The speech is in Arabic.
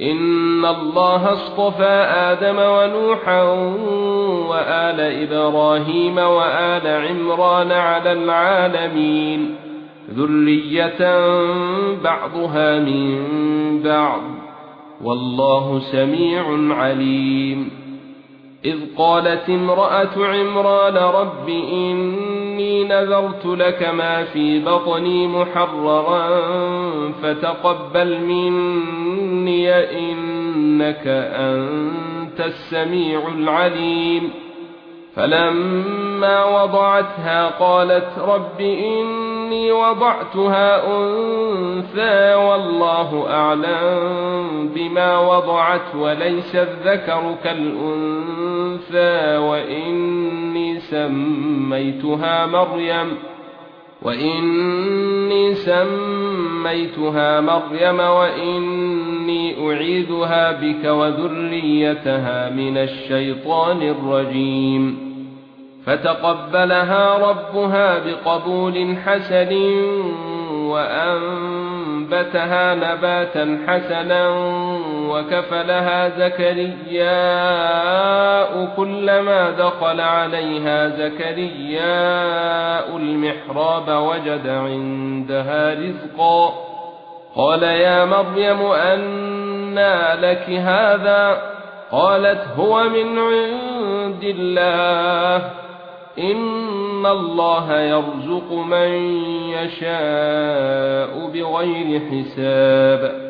ان الله اصطفى آدم ونوحا وآل إبراهيم وآل عمران على العالمين ذرية بعضها من بعض والله سميع عليم اذ قالت امراه عمران رب اني نذرت لك ما في بطني محررا فتقبل مني إنك أنت السميع العليم. فلما وضعتها قالت رب إني وضعتها أنثى والله أعلم بما وضعت وليس الذكر كالأنثى وإني سميتها مريم وإني سميتها مريم واني أعيذها بك وذريتها من الشيطان الرجيم. فتقبلها ربها بقبول حسن وأنبتها نباتا حسنا وكفلها زكرياء كلما دخل عليها زكرياء المحراب وجد عندها رزقا. قال يا مريم أنى لك هذا؟ قالت هو من عند الله. إن الله يرزق من يشاء بغير حساب.